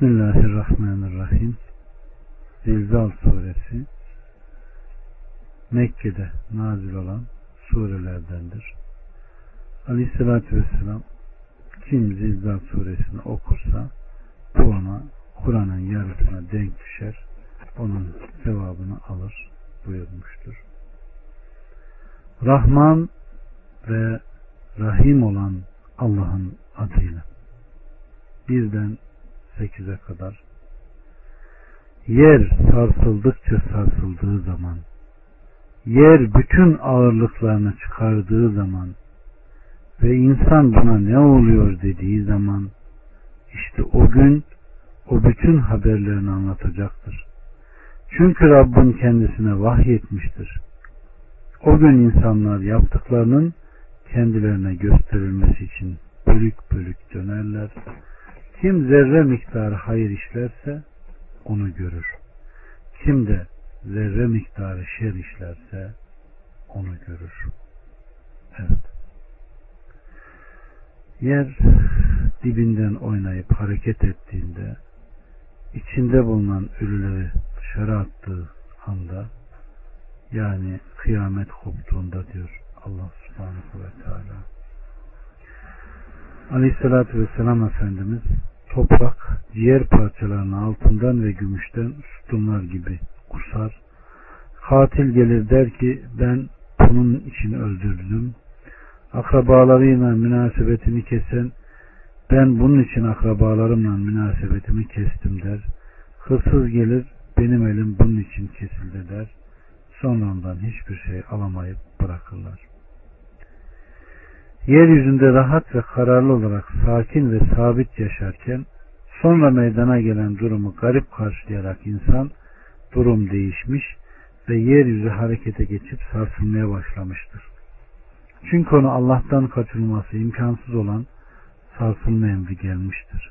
Bismillahirrahmanirrahim. Zilzal suresi Mekke'de nazil olan surelerdendir. Aleyhissalatü vesselam kim Zilzal suresini okursa bu ona Kur'an'ın yarısına denk düşer. Onun sevabını alır buyurmuştur. Rahman ve Rahim olan Allah'ın adıyla. Birden sekize kadar. Yer sarsıldıkça sarsıldığı zaman, yer bütün ağırlıklarını çıkardığı zaman ve insan buna ne oluyor dediği zaman, işte o gün o bütün haberlerini anlatacaktır. Çünkü Rabbin kendisine vahyetmiştir. O gün insanlar yaptıklarının kendilerine gösterilmesi için bölük bölük dönerler. Kim zerre miktarı hayır işlerse onu görür. Kim de zerre miktarı şer işlerse onu görür. Evet. Yer dibinden oynayıp hareket ettiğinde içinde bulunan ölüleri dışarı attığı anda yani kıyamet koptuğunda diyor Allah subhanahu ve teala. Aleyhissalatü vesselam Efendimiz toprak ciğer parçalarını altından ve gümüşten sütunlar gibi kusar. Katil gelir der ki ben bunun için öldürdüm. Akrabalarıyla münasebetini kesen ben bunun için akrabalarımla münasebetimi kestim der. Hırsız gelir benim elim bunun için kesildi der. Sonra ondan hiçbir şey alamayıp bırakırlar. Yeryüzünde rahat ve kararlı olarak sakin ve sabit yaşarken sonra meydana gelen durumu garip karşılayarak insan durum değişmiş ve yeryüzü harekete geçip sarsılmaya başlamıştır. Çünkü onu Allah'tan kaçırılması imkansız olan sarsılma emri gelmiştir.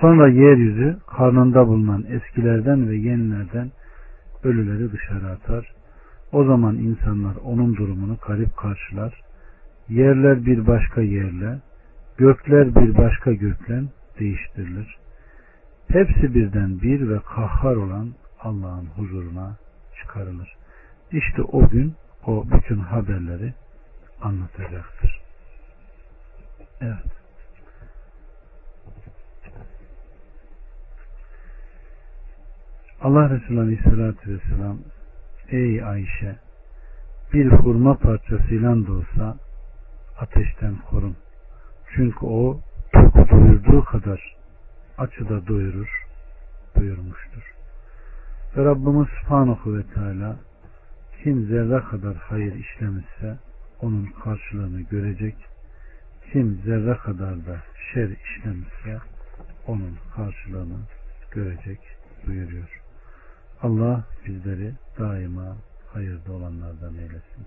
Sonra yeryüzü karnında bulunan eskilerden ve yenilerden ölüleri dışarı atar. O zaman insanlar onun durumunu garip karşılar. Yerler bir başka yerle, gökler bir başka göklen değiştirilir. Hepsi birden bir ve kahhar olan Allah'ın huzuruna çıkarılır. İşte o gün o bütün haberleri anlatacaktır. Evet. Allah Resulü Aleyhisselatü Vesselam Ey Ayşe bir hurma parçasıyla da olsa ateşten korun. Çünkü o toku doyurduğu kadar açı da doyurur buyurmuştur. Ve Rabbimiz Subhanahu ve Teala kim zerre kadar hayır işlemişse onun karşılığını görecek. Kim zerre kadar da şer işlemişse onun karşılığını görecek buyuruyor. Allah bizleri daima hayırda olanlardan eylesin.